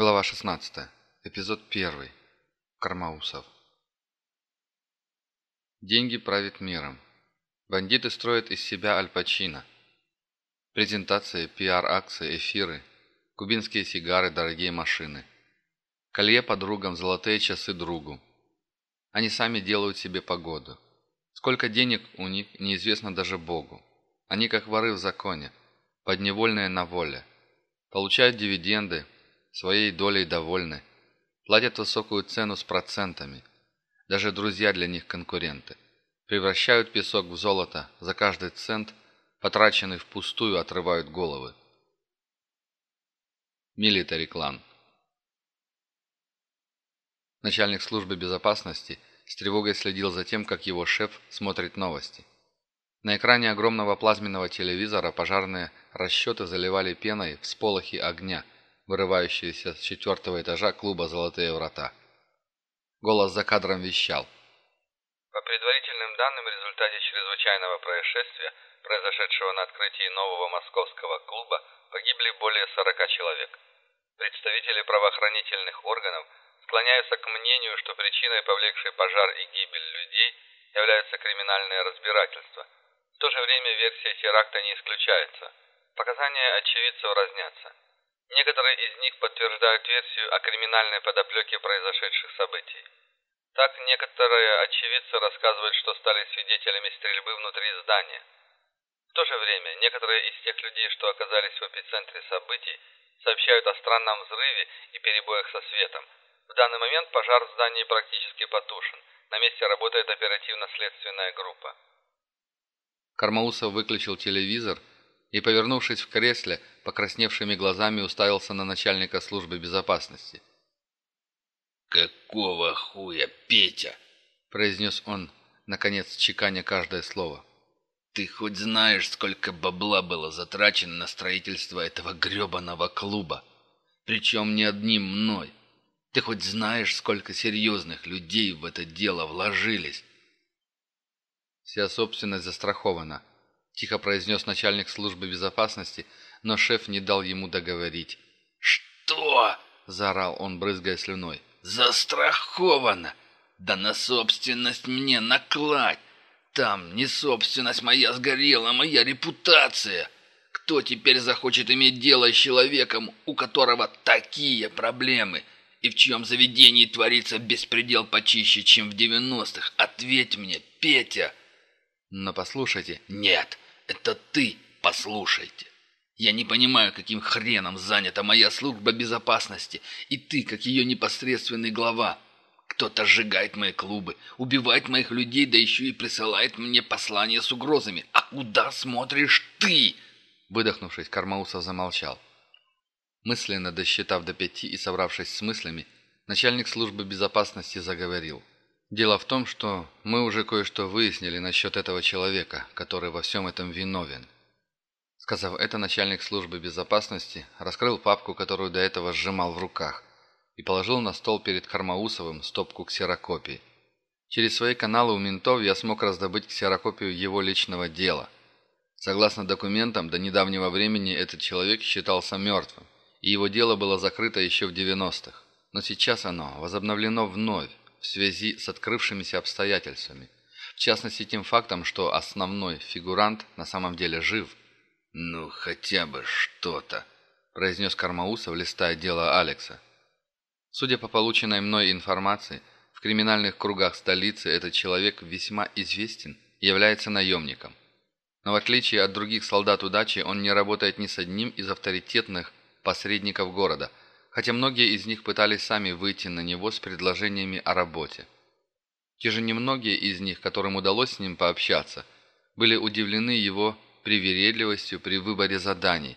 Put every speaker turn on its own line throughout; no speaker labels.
Глава 16. Эпизод 1. Кармаусов. Деньги правят миром. Бандиты строят из себя Аль Пачино. Презентации, пиар-акции, эфиры, кубинские сигары, дорогие машины. Колье подругам, золотые часы другу. Они сами делают себе погоду. Сколько денег у них, неизвестно даже Богу. Они как воры в законе, подневольные на воле. Получают дивиденды, своей долей довольны, платят высокую цену с процентами. Даже друзья для них конкуренты. Превращают песок в золото, за каждый цент, потраченный впустую, отрывают головы. Милитари клан. Начальник службы безопасности с тревогой следил за тем, как его шеф смотрит новости. На экране огромного плазменного телевизора пожарные расчеты заливали пеной всполохи огня – вырывающиеся с четвертого этажа клуба «Золотые врата». Голос за кадром вещал.
По предварительным данным, в результате чрезвычайного происшествия, произошедшего на открытии нового московского клуба, погибли более 40 человек. Представители правоохранительных органов склоняются к мнению, что причиной, повлекшей пожар и гибель людей, является криминальное разбирательство. В то же время версия теракта не исключается. Показания очевидцев разнятся. Некоторые из них подтверждают версию о криминальной подоплеке произошедших событий. Так, некоторые очевидцы рассказывают, что стали свидетелями стрельбы внутри здания. В то же время, некоторые из тех людей, что оказались в эпицентре событий, сообщают о странном взрыве и перебоях со светом. В данный момент пожар в здании практически потушен. На месте работает оперативно-следственная группа.
Кармаусов выключил телевизор и, повернувшись в кресле, покрасневшими глазами уставился на начальника службы безопасности.
«Какого хуя, Петя?»
– произнес он, наконец чеканя каждое слово.
«Ты хоть знаешь, сколько бабла было затрачено на строительство этого гребаного клуба? Причем не одним мной. Ты хоть знаешь, сколько серьезных людей в это дело вложились?»
«Вся собственность застрахована», – тихо произнес начальник службы безопасности – но шеф не дал ему договорить.
«Что?»
– заорал он, брызгая слюной.
«Застраховано! Да на собственность мне накладь! Там не собственность моя сгорела, моя репутация! Кто теперь захочет иметь дело с человеком, у которого такие проблемы?» и в чьем заведении творится беспредел почище, чем в девяностых? Ответь мне, Петя!»
«Но послушайте...»
«Нет, это ты послушайте. Я не понимаю, каким хреном занята моя служба безопасности, и ты, как ее непосредственный глава. Кто-то сжигает мои клубы, убивает моих людей, да еще и присылает мне послания с угрозами. А куда смотришь ты?»
Выдохнувшись, Кармаусов замолчал. Мысленно досчитав до пяти и собравшись с мыслями, начальник службы безопасности заговорил. «Дело в том, что мы уже кое-что выяснили насчет этого человека, который во всем этом виновен. Сказав это, начальник службы безопасности раскрыл папку, которую до этого сжимал в руках, и положил на стол перед Кармаусовым стопку ксерокопий. Через свои каналы у ментов я смог раздобыть ксерокопию его личного дела. Согласно документам, до недавнего времени этот человек считался мертвым, и его дело было закрыто еще в 90-х. Но сейчас оно возобновлено вновь в связи с открывшимися обстоятельствами. В частности, тем фактом, что основной фигурант на самом деле жив –
«Ну, хотя бы что-то», – произнес
Кармаусов, листая дело Алекса. Судя по полученной мной информации, в криминальных кругах столицы этот человек весьма известен и является наемником. Но в отличие от других солдат удачи, он не работает ни с одним из авторитетных посредников города, хотя многие из них пытались сами выйти на него с предложениями о работе. Те же немногие из них, которым удалось с ним пообщаться, были удивлены его привередливостью при выборе заданий.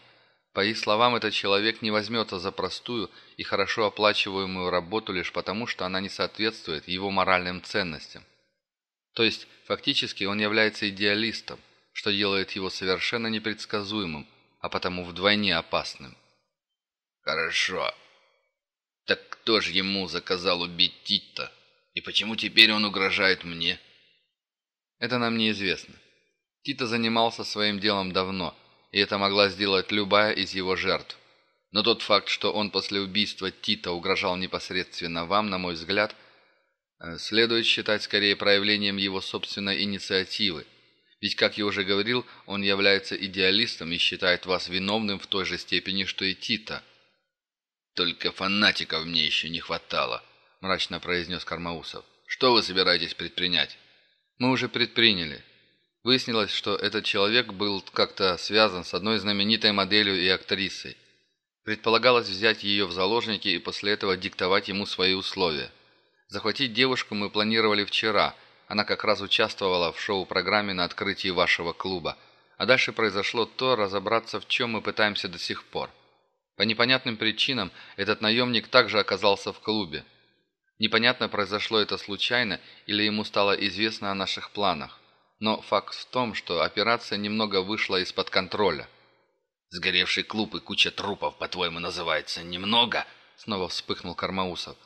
По их словам, этот человек не возьмется за простую и хорошо оплачиваемую работу лишь потому, что она не соответствует его моральным ценностям. То есть, фактически, он является идеалистом, что делает его совершенно непредсказуемым, а потому вдвойне опасным.
«Хорошо. Так кто же ему заказал убить Тита? И почему теперь он угрожает мне?»
«Это нам неизвестно. Тита занимался своим делом давно, и это могла сделать любая из его жертв. Но тот факт, что он после убийства Тита угрожал непосредственно вам, на мой взгляд, э, следует считать скорее проявлением его собственной инициативы. Ведь, как я уже говорил, он является идеалистом и считает вас виновным в той же степени, что и Тита.
«Только фанатиков мне еще не хватало», — мрачно произнес Кармаусов. «Что вы собираетесь предпринять?»
«Мы уже предприняли. Выяснилось, что этот человек был как-то связан с одной знаменитой моделью и актрисой. Предполагалось взять ее в заложники и после этого диктовать ему свои условия. Захватить девушку мы планировали вчера. Она как раз участвовала в шоу-программе на открытии вашего клуба. А дальше произошло то, разобраться в чем мы пытаемся до сих пор. По непонятным причинам этот наемник также оказался в клубе. Непонятно, произошло это случайно или ему стало известно о наших планах. Но факт в том, что операция немного вышла из-под контроля.
«Сгоревший клуб и куча трупов, по-твоему, называется немного?»
Снова вспыхнул Кармаусов.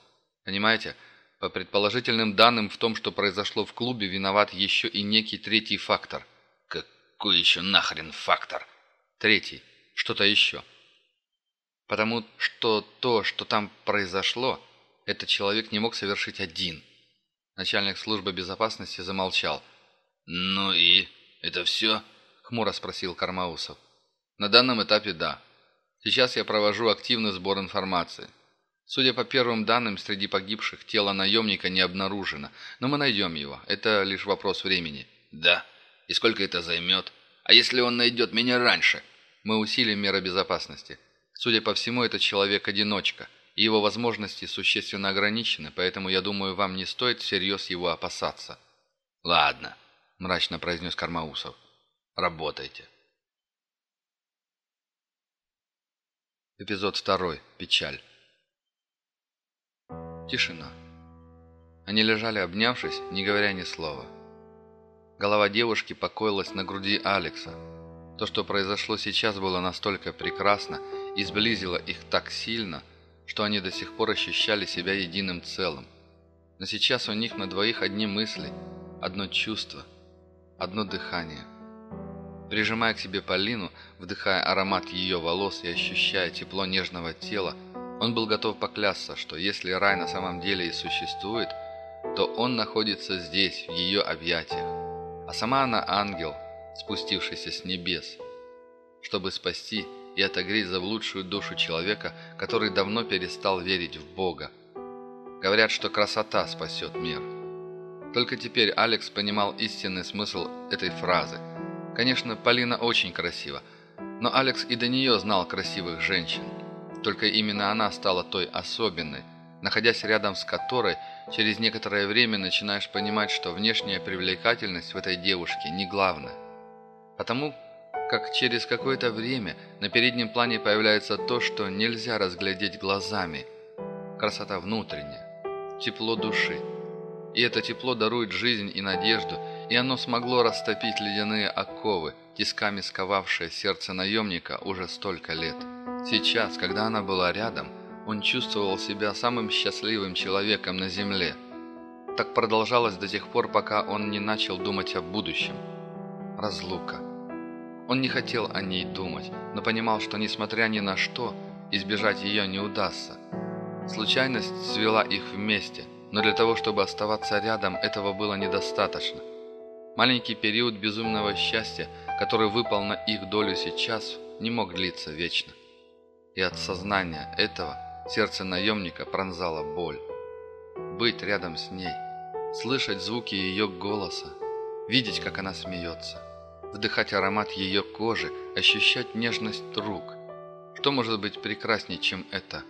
«Понимаете, по предположительным данным в том, что произошло в клубе, виноват еще и некий третий фактор».
«Какой еще нахрен фактор?»
«Третий. Что-то еще». «Потому что то, что там произошло, этот человек не мог совершить один». Начальник службы безопасности замолчал.
«Ну и? Это все?»
— хмуро спросил Кармаусов. На данном этапе да. Сейчас я провожу активный сбор информации. Судя по первым данным, среди погибших тело наемника не обнаружено, но мы найдем его. Это лишь вопрос времени.
Да. И сколько это займет? А если он найдет меня раньше?
Мы усилим меры безопасности. Судя по всему, это человек-одиночка, и его возможности существенно ограничены, поэтому, я думаю, вам не стоит всерьез его опасаться.
«Ладно», — мрачно произнес Кармаусов. «Работайте».
Эпизод второй. Печаль. Тишина. Они лежали обнявшись, не говоря ни слова. Голова девушки покоилась на груди Алекса. То, что произошло сейчас, было настолько прекрасно и сблизило их так сильно, что они до сих пор ощущали себя единым целым. Но сейчас у них на двоих одни мысли, одно чувство, одно дыхание – Прижимая к себе Полину, вдыхая аромат ее волос и ощущая тепло нежного тела, он был готов поклясться, что если рай на самом деле и существует, то он находится здесь, в ее объятиях. А сама она ангел, спустившийся с небес, чтобы спасти и отогреть заблудшую душу человека, который давно перестал верить в Бога. Говорят, что красота спасет мир. Только теперь Алекс понимал истинный смысл этой фразы – Конечно, Полина очень красива, но Алекс и до нее знал красивых женщин. Только именно она стала той особенной, находясь рядом с которой, через некоторое время начинаешь понимать, что внешняя привлекательность в этой девушке не главное. Потому как через какое-то время на переднем плане появляется то, что нельзя разглядеть глазами. Красота внутренняя, тепло души. И это тепло дарует жизнь и надежду, и оно смогло растопить ледяные оковы, тисками сковавшие сердце наемника уже столько лет. Сейчас, когда она была рядом, он чувствовал себя самым счастливым человеком на земле. Так продолжалось до тех пор, пока он не начал думать о будущем. Разлука. Он не хотел о ней думать, но понимал, что несмотря ни на что, избежать ее не удастся. Случайность свела их вместе, но для того, чтобы оставаться рядом, этого было недостаточно. Маленький период безумного счастья, который выпал на их долю сейчас, не мог длиться вечно. И от сознания этого сердце наемника пронзало боль. Быть рядом с ней, слышать звуки ее голоса, видеть, как она смеется, вдыхать аромат ее кожи, ощущать нежность рук. Что может быть прекраснее, чем это?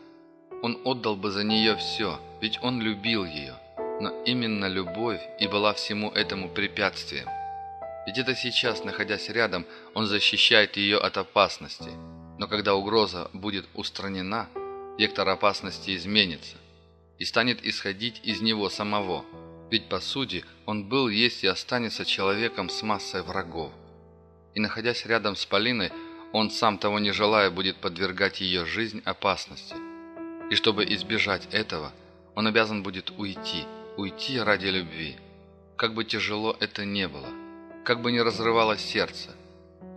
Он отдал бы за нее все, ведь он любил ее. Но именно любовь и была всему этому препятствием. Ведь это сейчас, находясь рядом, он защищает ее от опасности. Но когда угроза будет устранена, вектор опасности изменится и станет исходить из него самого. Ведь по сути он был, есть и останется человеком с массой врагов. И находясь рядом с Полиной, он сам того не желая будет подвергать ее жизнь опасности. И чтобы избежать этого, он обязан будет уйти – уйти ради любви. Как бы тяжело это не было, как бы не разрывалось сердце.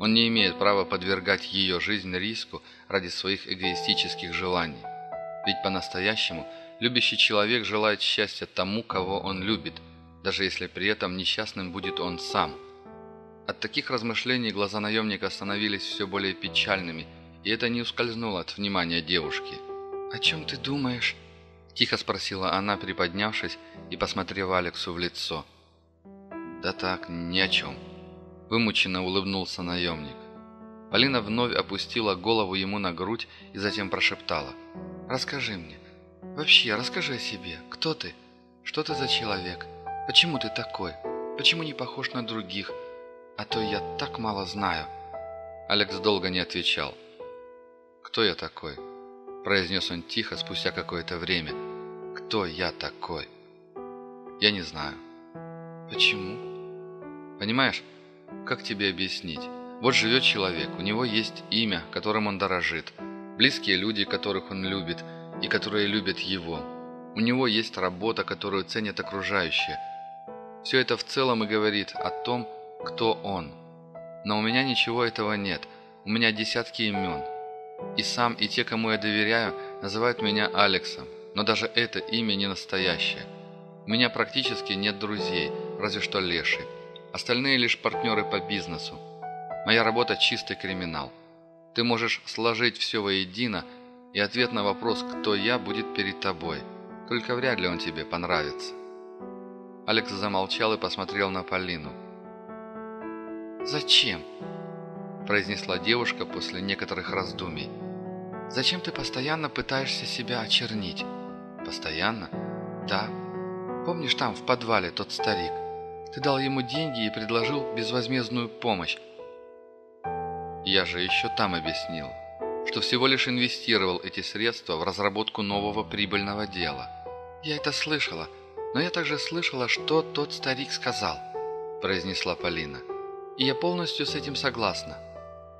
Он не имеет права подвергать ее жизнь риску ради своих эгоистических желаний. Ведь по-настоящему любящий человек желает счастья тому, кого он любит, даже если при этом несчастным будет он сам. От таких размышлений глаза наемника становились все более печальными, и это не ускользнуло от внимания девушки. «О чем ты думаешь?» – тихо спросила она, приподнявшись и посмотрев Алексу в лицо. «Да так, ни о чем», – вымученно улыбнулся наемник. Полина вновь опустила голову ему на грудь и затем прошептала. «Расскажи мне. Вообще, расскажи о себе. Кто ты? Что ты за человек? Почему ты такой? Почему не похож на других? А то я так мало знаю». Алекс долго не отвечал. «Кто я такой?» произнес он тихо спустя какое-то время. «Кто я такой?» «Я не знаю».
«Почему?»
«Понимаешь, как тебе объяснить? Вот живет человек, у него есть имя, которым он дорожит, близкие люди, которых он любит и которые любят его. У него есть работа, которую ценят окружающие. Все это в целом и говорит о том, кто он. Но у меня ничего этого нет, у меня десятки имен. И сам, и те, кому я доверяю, называют меня Алексом, но даже это имя не настоящее. У меня практически нет друзей, разве что Леший. Остальные лишь партнеры по бизнесу. Моя работа – чистый криминал. Ты можешь сложить все воедино, и ответ на вопрос «Кто я?» будет перед тобой. Только вряд ли он тебе понравится. Алекс замолчал и посмотрел на Полину.
«Зачем?» – произнесла девушка после некоторых раздумий. «Зачем ты постоянно пытаешься себя очернить?»
«Постоянно?»
«Да. Помнишь там, в подвале, тот старик? Ты дал ему деньги и предложил безвозмездную помощь.
Я же еще там объяснил, что всего лишь инвестировал эти средства в разработку нового прибыльного дела.
«Я это слышала, но я также слышала, что тот старик сказал», произнесла Полина. «И я полностью с этим согласна.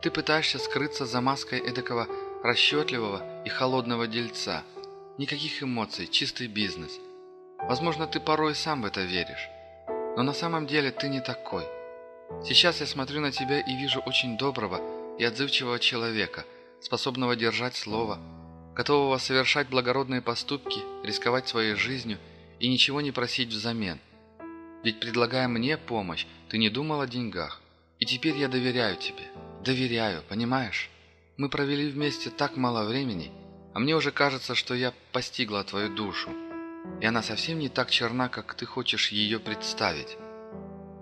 Ты пытаешься скрыться за маской эдакого расчетливого и холодного дельца. Никаких эмоций, чистый бизнес. Возможно, ты порой сам в это веришь. Но на самом деле ты не такой. Сейчас я смотрю на тебя и вижу очень доброго и отзывчивого человека, способного держать слово, готового совершать благородные поступки, рисковать своей жизнью и ничего не просить взамен. Ведь предлагая мне помощь, ты не думал о деньгах. И теперь я доверяю тебе. Доверяю, понимаешь? Мы провели вместе так мало времени, а мне уже кажется, что я постигла твою душу. И она совсем не так черна, как ты хочешь ее представить.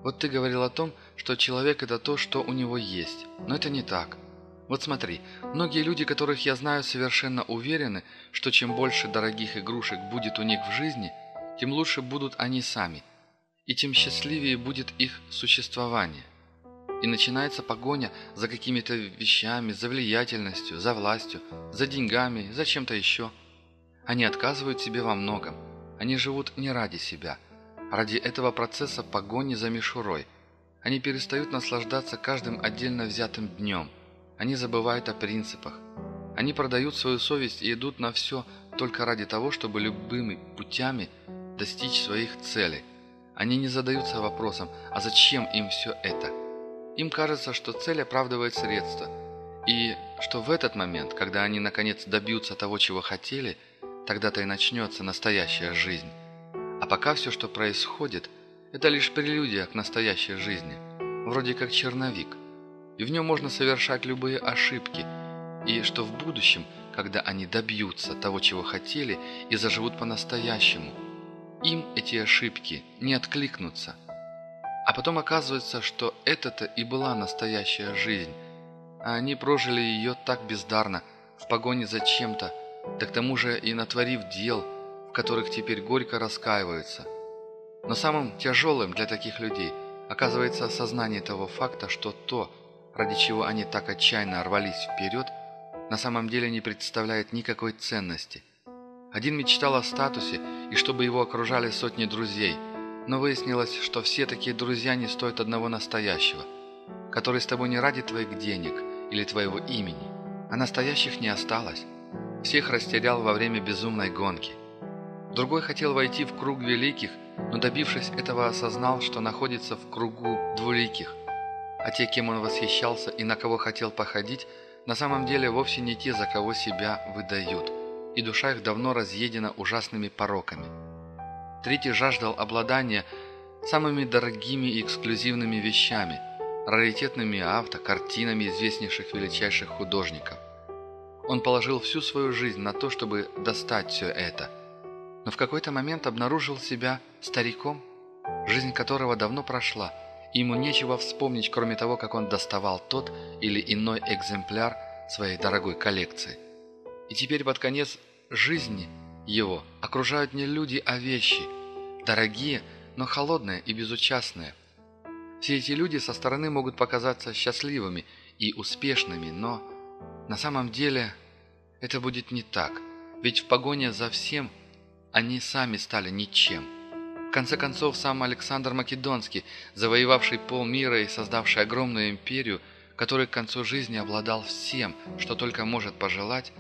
Вот ты говорил о том, что человек – это то, что у него есть. Но это не так. Вот смотри, многие люди, которых я знаю, совершенно уверены, что чем больше дорогих игрушек будет у них в жизни, тем лучше будут они сами, и тем счастливее будет их существование. И начинается погоня за какими-то вещами, за влиятельностью, за властью, за деньгами, за чем-то еще. Они отказывают себе во многом. Они живут не ради себя – Ради этого процесса погони за мишурой. Они перестают наслаждаться каждым отдельно взятым днем. Они забывают о принципах. Они продают свою совесть и идут на все только ради того, чтобы любыми путями достичь своих целей. Они не задаются вопросом, а зачем им все это? Им кажется, что цель оправдывает средства. И что в этот момент, когда они наконец добьются того, чего хотели, тогда-то и начнется настоящая жизнь. А пока все, что происходит, это лишь прелюдия к настоящей жизни, вроде как черновик. И в нем можно совершать любые ошибки, и что в будущем, когда они добьются того, чего хотели, и заживут по-настоящему, им эти ошибки не откликнутся. А потом оказывается, что это-то и была настоящая жизнь, а они прожили ее так бездарно, в погоне за чем-то, да к тому же и натворив дел – которых теперь горько раскаиваются. Но самым тяжелым для таких людей оказывается осознание того факта, что то, ради чего они так отчаянно рвались вперед, на самом деле не представляет никакой ценности. Один мечтал о статусе и чтобы его окружали сотни друзей, но выяснилось, что все такие друзья не стоят одного настоящего, который с тобой не ради твоих денег или твоего имени, а настоящих не осталось. Всех растерял во время безумной гонки – Другой хотел войти в круг великих, но добившись этого осознал, что находится в кругу двуликих.
а те, кем он восхищался и на кого хотел походить, на самом деле вовсе не те, за кого себя выдают, и душа их давно разъедена ужасными пороками. Третий жаждал обладания самыми дорогими и эксклюзивными вещами, раритетными авто, картинами известнейших величайших художников. Он положил всю свою жизнь на то, чтобы достать все это, но в какой-то момент обнаружил себя стариком, жизнь которого давно прошла, и ему нечего вспомнить, кроме того, как он доставал тот или иной экземпляр своей дорогой коллекции. И теперь под конец жизни его окружают не люди, а вещи, дорогие, но холодные и безучастные. Все эти люди со стороны могут показаться счастливыми и успешными, но на самом деле это будет не так, ведь в погоне за всем они сами стали ничем. В конце концов, сам Александр Македонский, завоевавший полмира и создавший огромную империю, который к концу жизни обладал всем, что только может пожелать,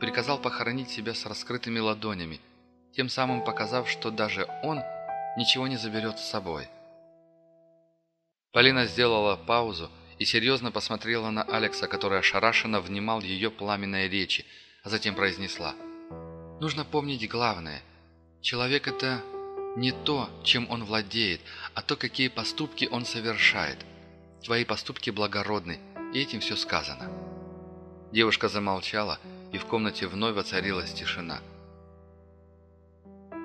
приказал похоронить себя с раскрытыми ладонями, тем самым показав, что даже он ничего не заберет с собой. Полина сделала паузу и серьезно посмотрела на Алекса, который ошарашенно внимал ее пламенной речи, а затем произнесла. «Нужно помнить главное. Человек – это не то, чем он владеет, а то, какие поступки он совершает. Твои поступки благородны, и этим все сказано». Девушка замолчала, и в комнате вновь воцарилась тишина.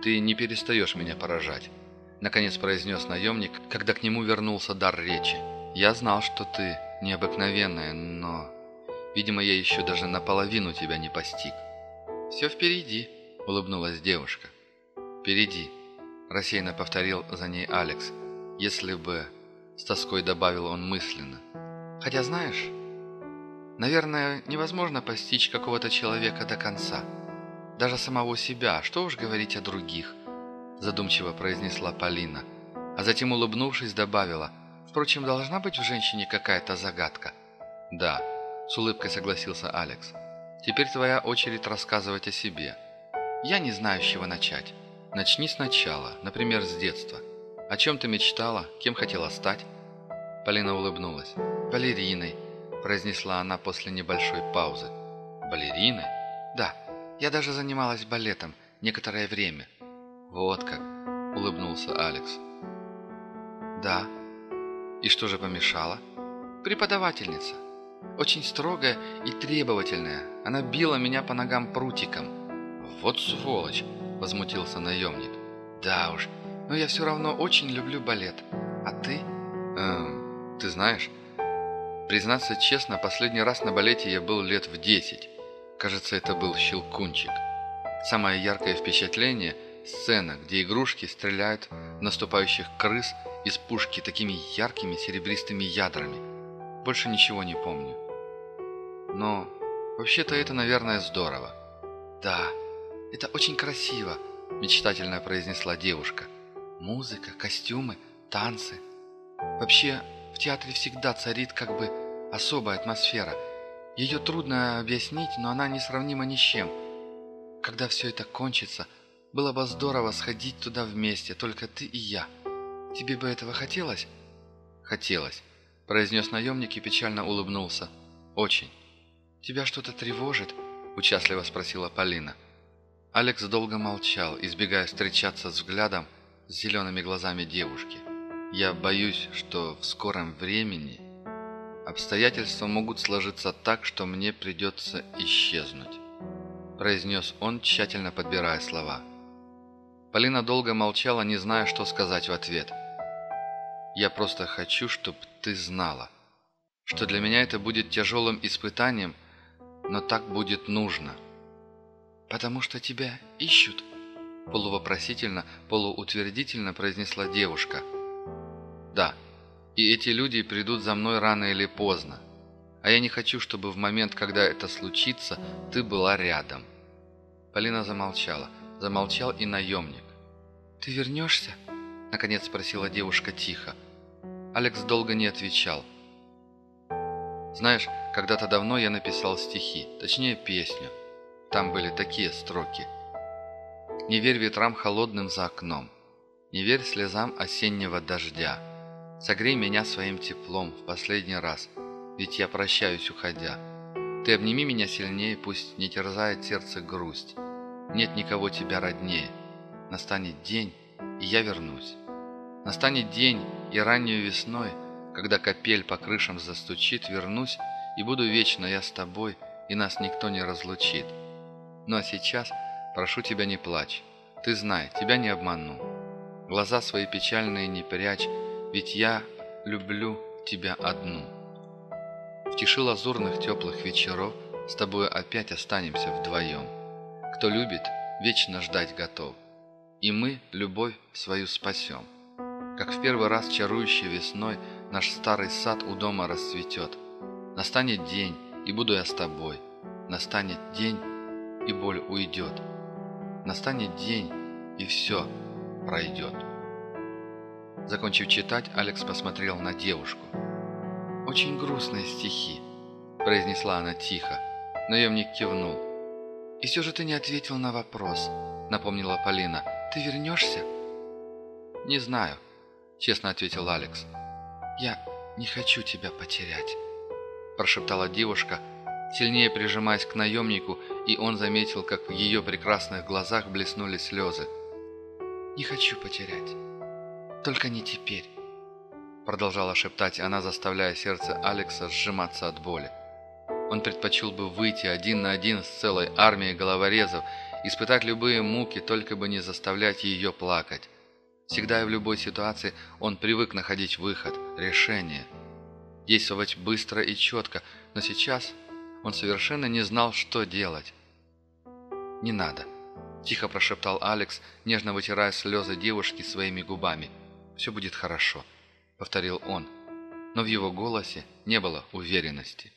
«Ты не перестаешь меня поражать», — наконец произнес наемник, когда к нему вернулся дар речи. «Я знал, что ты необыкновенная, но, видимо, я еще даже наполовину тебя не постиг». «Все впереди», — улыбнулась девушка. «Впереди», — рассеянно повторил за ней Алекс. «Если бы...» — с тоской добавил он мысленно. «Хотя знаешь, наверное, невозможно постичь какого-то человека до конца» даже самого себя, что уж говорить о других», – задумчиво произнесла Полина, а затем, улыбнувшись, добавила, «Впрочем, должна быть в женщине какая-то загадка». «Да», – с улыбкой согласился Алекс. «Теперь твоя очередь рассказывать о себе. Я не знаю, с чего начать. Начни сначала, например, с детства. О чем ты мечтала, кем хотела стать?» Полина улыбнулась. «Балериной», – произнесла она после небольшой паузы. «Балериной?» «Да». Я даже занималась балетом некоторое время». «Вот как», — улыбнулся Алекс. «Да. И что же помешало?» «Преподавательница. Очень строгая и требовательная. Она била меня по ногам прутиком». «Вот сволочь!» — возмутился наемник. «Да уж, но я все равно очень люблю балет. А ты?» «Эм, ты знаешь, признаться честно, последний раз на балете я был лет в десять. Кажется, это был щелкунчик. Самое яркое впечатление – сцена, где игрушки стреляют в наступающих крыс из пушки такими яркими серебристыми ядрами. Больше ничего не помню. Но вообще-то это, наверное, здорово. «Да, это очень красиво», – мечтательно произнесла девушка. «Музыка, костюмы, танцы. Вообще, в театре всегда царит как бы особая атмосфера – ее трудно объяснить, но она несравнима ни с чем. Когда все это кончится, было бы здорово сходить туда вместе, только ты и я. Тебе бы этого хотелось?» «Хотелось», — произнес наемник и печально улыбнулся. «Очень». «Тебя что-то тревожит?» — участливо спросила Полина. Алекс долго молчал, избегая встречаться с взглядом с зелеными глазами девушки. «Я боюсь, что в скором времени обстоятельства могут сложиться так, что мне придется исчезнуть», – произнес он, тщательно подбирая слова. Полина долго молчала, не зная, что сказать в ответ. «Я просто хочу, чтобы ты знала, что для меня это будет тяжелым испытанием, но так будет нужно». «Потому что тебя ищут?» Полувопросительно, полуутвердительно произнесла девушка. «Да», и эти люди придут за мной рано или поздно. А я не хочу, чтобы в момент, когда это случится, ты была рядом». Полина замолчала. Замолчал и наемник. «Ты вернешься?» Наконец спросила девушка тихо. Алекс долго не отвечал. «Знаешь, когда-то давно я написал стихи, точнее песню. Там были такие строки. «Не верь ветрам холодным за окном, не верь слезам осеннего дождя». Согрей меня своим теплом в последний раз, ведь я прощаюсь, уходя. Ты обними меня сильнее, пусть не терзает сердце грусть. Нет никого тебя роднее. Настанет день, и я вернусь. Настанет день, и раннюю весной, когда капель по крышам застучит, вернусь, и буду вечно я с тобой, и нас никто не разлучит. Ну а сейчас прошу тебя не плачь. Ты знай, тебя не обману. Глаза свои печальные не прячь, ведь я люблю тебя одну. В тиши лазурных теплых вечеров с тобой опять останемся вдвоем. Кто любит, вечно ждать готов. И мы любовь свою спасем. Как в первый раз чарующей весной наш старый сад у дома расцветет. Настанет день, и буду я с тобой. Настанет день, и боль уйдет. Настанет день, и все пройдет. Закончив читать, Алекс посмотрел на девушку. «Очень грустные стихи», – произнесла она тихо. Наемник кивнул. «И все же ты не ответил на вопрос», – напомнила Полина. «Ты вернешься?» «Не знаю», – честно ответил Алекс. «Я не хочу тебя потерять», – прошептала девушка, сильнее прижимаясь к наемнику, и он заметил, как в ее прекрасных глазах блеснули слезы. «Не хочу потерять». Только не теперь», — продолжала шептать она, заставляя сердце Алекса сжиматься от боли. Он предпочел бы выйти один на один с целой армией головорезов, испытать любые муки, только бы не заставлять ее плакать. Всегда и в любой ситуации он привык находить выход, решение. Действовать быстро и четко, но сейчас он совершенно не знал, что делать. «Не надо», – тихо прошептал Алекс, нежно вытирая слезы девушки своими губами – все будет хорошо», — повторил он, но в его голосе не было уверенности.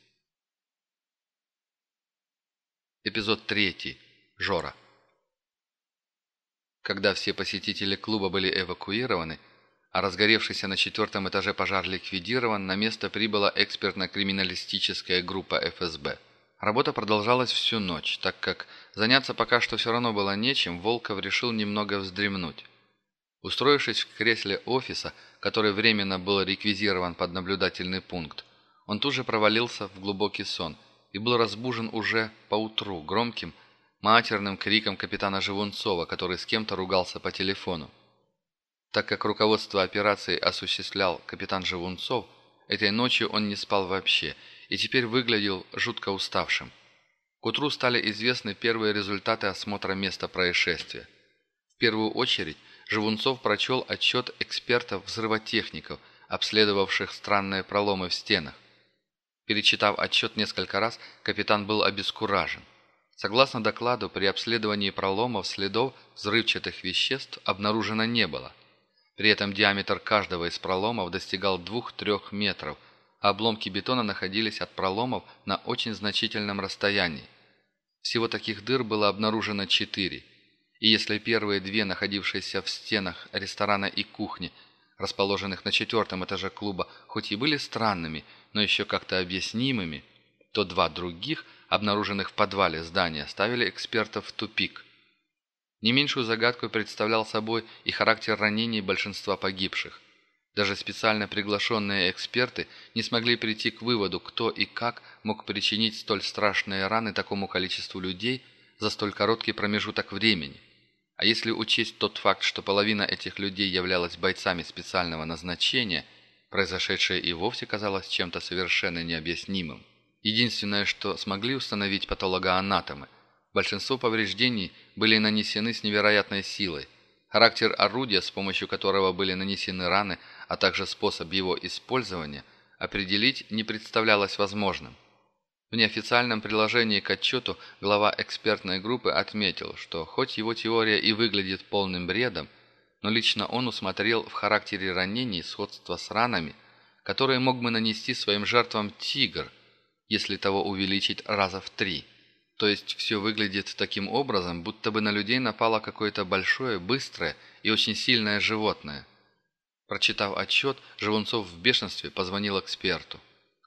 Эпизод третий. Жора. Когда все посетители клуба были эвакуированы, а разгоревшийся на четвертом этаже пожар ликвидирован, на место прибыла экспертно-криминалистическая группа ФСБ. Работа продолжалась всю ночь, так как заняться пока что все равно было нечем, Волков решил немного вздремнуть. Устроившись в кресле офиса, который временно был реквизирован под наблюдательный пункт, он тут же провалился в глубокий сон и был разбужен уже поутру громким, матерным криком капитана Живунцова, который с кем-то ругался по телефону. Так как руководство операции осуществлял капитан Живунцов, этой ночью он не спал вообще и теперь выглядел жутко уставшим. К утру стали известны первые результаты осмотра места происшествия. В первую очередь Живунцов прочел отчет экспертов-взрывотехников, обследовавших странные проломы в стенах. Перечитав отчет несколько раз, капитан был обескуражен. Согласно докладу, при обследовании проломов следов взрывчатых веществ обнаружено не было. При этом диаметр каждого из проломов достигал 2-3 метров, а обломки бетона находились от проломов на очень значительном расстоянии. Всего таких дыр было обнаружено 4 – и если первые две, находившиеся в стенах ресторана и кухни, расположенных на четвертом этаже клуба, хоть и были странными, но еще как-то объяснимыми, то два других, обнаруженных в подвале здания, ставили экспертов в тупик. Не меньшую загадку представлял собой и характер ранений большинства погибших. Даже специально приглашенные эксперты не смогли прийти к выводу, кто и как мог причинить столь страшные раны такому количеству людей за столь короткий промежуток времени. А если учесть тот факт, что половина этих людей являлась бойцами специального назначения, произошедшее и вовсе казалось чем-то совершенно необъяснимым. Единственное, что смогли установить патологоанатомы, большинство повреждений были нанесены с невероятной силой. Характер орудия, с помощью которого были нанесены раны, а также способ его использования, определить не представлялось возможным. В неофициальном приложении к отчету глава экспертной группы отметил, что хоть его теория и выглядит полным бредом, но лично он усмотрел в характере ранений сходство с ранами, которые мог бы нанести своим жертвам тигр, если того увеличить раза в три. То есть все выглядит таким образом, будто бы на людей напало какое-то большое, быстрое и очень сильное животное. Прочитав отчет, Живунцов в бешенстве позвонил эксперту.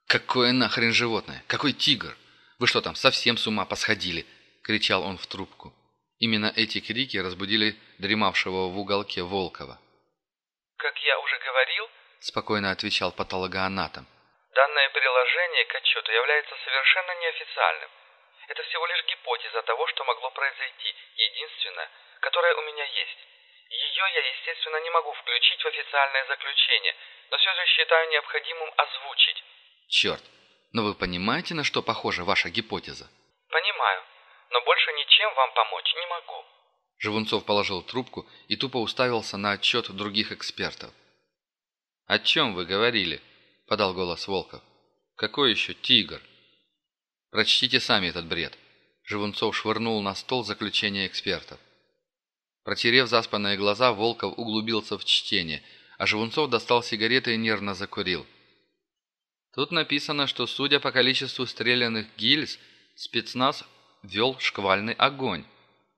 «Какое нахрен животное? Какой тигр? Вы что там, совсем с ума посходили?» — кричал он в трубку. Именно эти крики разбудили дремавшего в уголке Волкова.
«Как я уже говорил, –
спокойно отвечал патологоанатом.
«Данное приложение к отчету является совершенно неофициальным. Это всего лишь гипотеза того, что могло произойти, единственное, которое у меня есть. Ее я, естественно, не могу включить в официальное заключение, но все же считаю необходимым озвучить».
«Черт, но вы понимаете, на что похожа ваша гипотеза?»
«Понимаю, но больше ничем вам помочь не могу».
Живунцов положил трубку и тупо уставился на отчет других экспертов. «О чем вы говорили?» – подал голос Волков. «Какой еще тигр?» «Прочтите сами этот бред». Живунцов швырнул на стол заключение экспертов. Протерев заспанные глаза, Волков углубился в чтение, а Живунцов достал сигареты и нервно закурил. Тут написано, что, судя по количеству стрелянных гильз, спецназ вел шквальный огонь.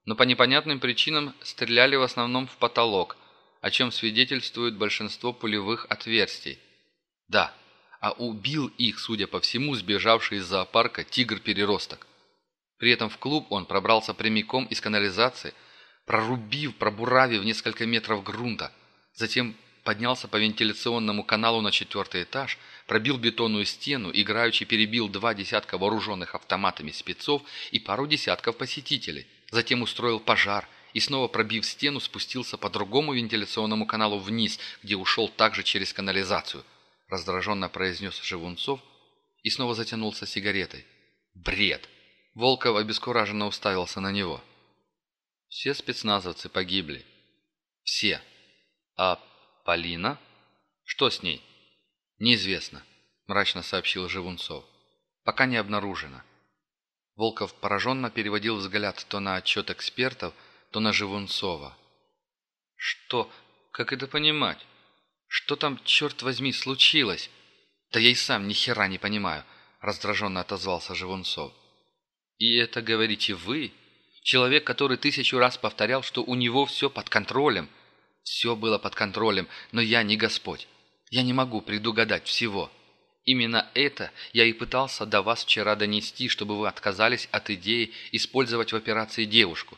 Но по непонятным причинам стреляли в основном в потолок, о чем свидетельствует большинство пулевых отверстий. Да, а убил их, судя по всему, сбежавший из зоопарка тигр-переросток. При этом в клуб он пробрался прямиком из канализации, прорубив, пробуравив несколько метров грунта. Затем поднялся по вентиляционному каналу на четвертый этаж, пробил бетонную стену, играючи перебил два десятка вооруженных автоматами спецов и пару десятков посетителей. Затем устроил пожар и снова пробив стену, спустился по другому вентиляционному каналу вниз, где ушел также через канализацию раздраженно произнес Живунцов и снова затянулся сигаретой. «Бред!» Волков обескураженно уставился на него. «Все спецназовцы погибли. Все. А Полина? Что с ней?» «Неизвестно», – мрачно сообщил Живунцов. «Пока не обнаружено». Волков пораженно переводил взгляд то на отчет экспертов, то на Живунцова. «Что? Как это понимать?» Что там, черт возьми, случилось? Да я и сам ни хера не понимаю, раздраженно отозвался Живунцов. И это говорите вы? Человек, который тысячу раз повторял, что у него все под контролем. Все было под контролем, но я не Господь. Я не могу предугадать всего. Именно это я и пытался до вас вчера донести, чтобы вы отказались от идеи использовать в операции девушку.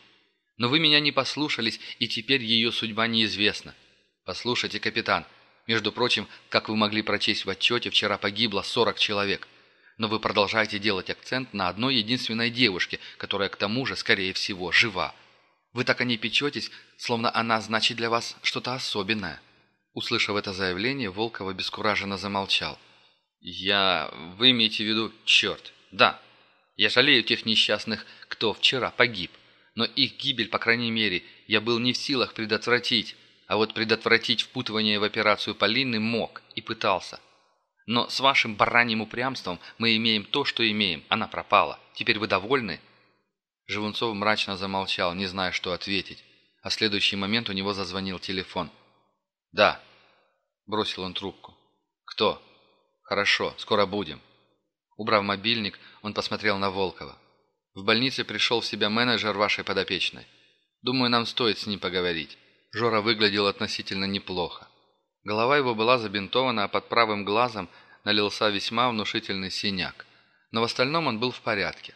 Но вы меня не послушались, и теперь ее судьба неизвестна. Послушайте, капитан, между прочим, как вы могли прочесть в отчете, вчера погибло 40 человек. Но вы продолжаете делать акцент на одной единственной девушке, которая к тому же, скорее всего, жива. Вы так о ней печетесь, словно она значит для вас что-то особенное». Услышав это заявление, Волков обескураженно замолчал. «Я... Вы имеете в виду... Черт! Да! Я жалею тех несчастных, кто вчера погиб. Но их гибель, по крайней мере, я был не в силах предотвратить. А вот предотвратить впутывание в операцию Полины мог и пытался. Но с вашим бараньим упрямством мы имеем то, что имеем. Она пропала. Теперь вы довольны?» Живунцов мрачно замолчал, не зная, что ответить. А в следующий момент у него зазвонил телефон. «Да», — бросил он трубку. «Кто?» «Хорошо, скоро будем». Убрав мобильник, он посмотрел на Волкова. «В больнице пришел в себя менеджер вашей подопечной. Думаю, нам стоит с ним поговорить». Жора выглядел относительно неплохо. Голова его была забинтована, а под правым глазом налился весьма внушительный синяк. Но в остальном он был в порядке.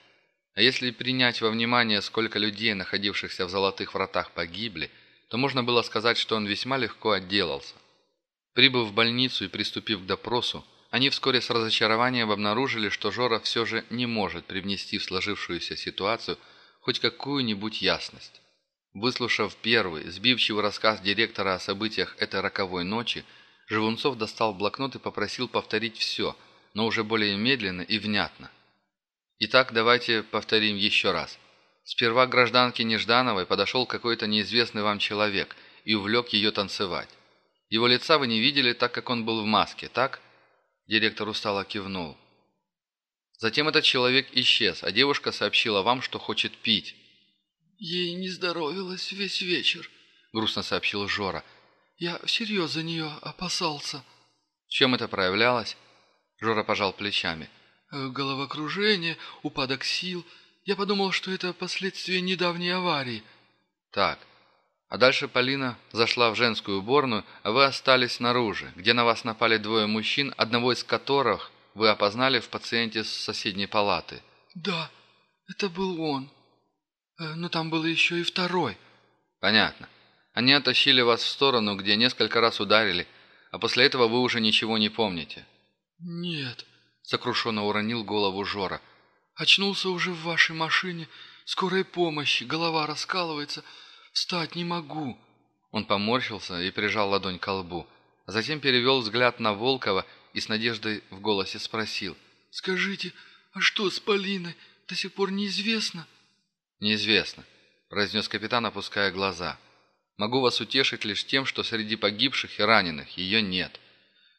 А если принять во внимание, сколько людей, находившихся в золотых вратах, погибли, то можно было сказать, что он весьма легко отделался. Прибыв в больницу и приступив к допросу, они вскоре с разочарованием обнаружили, что Жора все же не может привнести в сложившуюся ситуацию хоть какую-нибудь ясность. Выслушав первый, сбивчивый рассказ директора о событиях этой роковой ночи, Живунцов достал блокнот и попросил повторить все, но уже более медленно и внятно. Итак, давайте повторим еще раз. Сперва к гражданке Неждановой подошел какой-то неизвестный вам человек и увлек ее танцевать. Его лица вы не видели, так как он был в маске, так? Директор устало кивнул. Затем этот человек исчез, а девушка сообщила вам, что хочет пить.
«Ей не здоровилось весь вечер», — грустно сообщил Жора. «Я всерьез за нее опасался».
«В чем это проявлялось?» Жора пожал плечами.
«Э, «Головокружение, упадок сил. Я подумал, что это последствия недавней аварии».
«Так, а дальше Полина зашла в женскую уборную, а вы остались снаружи, где на вас напали двое мужчин, одного из которых вы опознали в пациенте с соседней палаты».
«Да, это был он», Э, но там был еще и второй».
«Понятно. Они оттащили вас в сторону, где несколько раз ударили, а А после этого вы уже ничего не помните».
«Нет», — сокрушенно уронил голову Жора. «Очнулся уже в вашей машине, скорой помощи, голова раскалывается, встать не могу».
Он поморщился и прижал ладонь к лбу, а затем перевел взгляд на Волкова и с надеждой в голосе спросил.
«Скажите, а что с Полиной? До сих пор неизвестно?»
«Неизвестно», — произнес капитан, опуская глаза. «Могу вас утешить лишь тем, что среди погибших и раненых ее нет».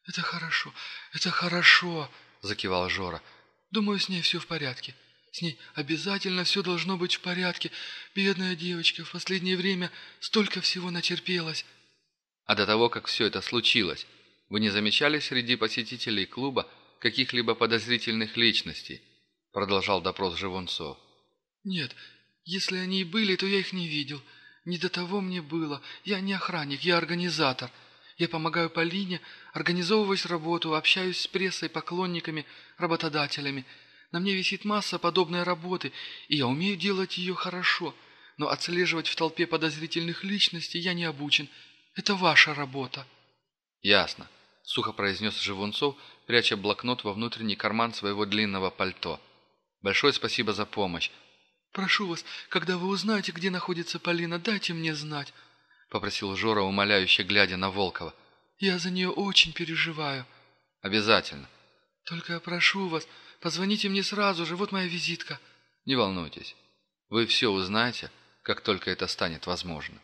«Это хорошо, это хорошо», — закивал Жора. «Думаю, с ней все в порядке. С ней обязательно все должно быть в порядке. Бедная девочка в последнее время столько всего натерпелась».
«А до того, как все это случилось, вы не замечали среди посетителей клуба каких-либо подозрительных личностей?» Продолжал допрос Живунцов.
«Нет, если они и были, то я их не видел. Не до того мне было. Я не охранник, я организатор. Я помогаю Полине, организовываюсь работу, общаюсь с прессой, поклонниками, работодателями. На мне висит масса подобной работы, и я умею делать ее хорошо. Но отслеживать в толпе подозрительных личностей я не обучен. Это ваша работа».
«Ясно», — сухо произнес Живунцов, пряча блокнот во внутренний карман своего длинного пальто. «Большое спасибо за помощь.
«Прошу вас, когда вы узнаете, где находится Полина, дайте мне знать», — попросил Жора, умоляюще глядя на Волкова. «Я за нее очень переживаю».
«Обязательно».
«Только прошу вас, позвоните мне сразу же, вот моя визитка».
«Не волнуйтесь, вы все узнаете, как только это станет возможно».